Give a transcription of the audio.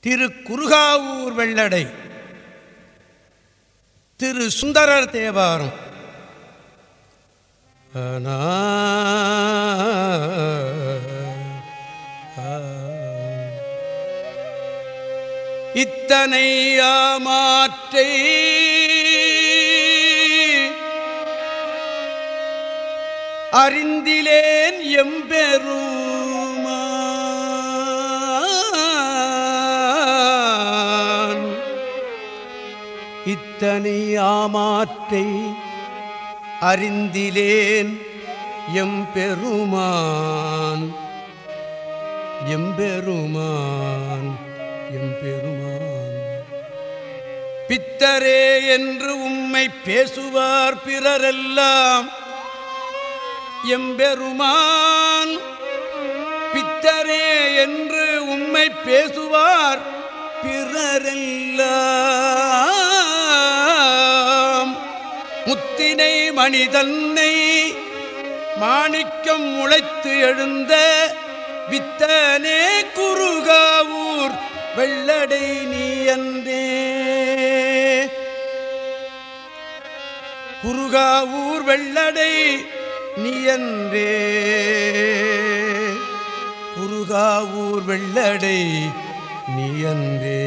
திரு குறுகாவூர் வெள்ளடை. திரு சுந்தரர் தேவாரம். இத்தனை ஆமாற்றை அறிந்திலேன் எம்பெருமான் இத்தனை ஆமாற்றை அறிந்திலேன் எம்பெருமான். எம்பெருமான் எம்பெருமான். பித்தரே என்று உம்மை பேசுவார் பிறரெல்லாம். எம்பெருமான் பித்தரே என்று உம்மை பேசுவார் பிறரெல்லாம். முத்தினை மனிதன்னை மாணிக்கம் முளைத்து எழுந்த வித்தனே குறுகாவூர் வெள்ளடை நீயந்தே குறுகாவூர் வெள்ளடை நீயன்றே குறுகாவூர் வெள்ளடை நீயன்றே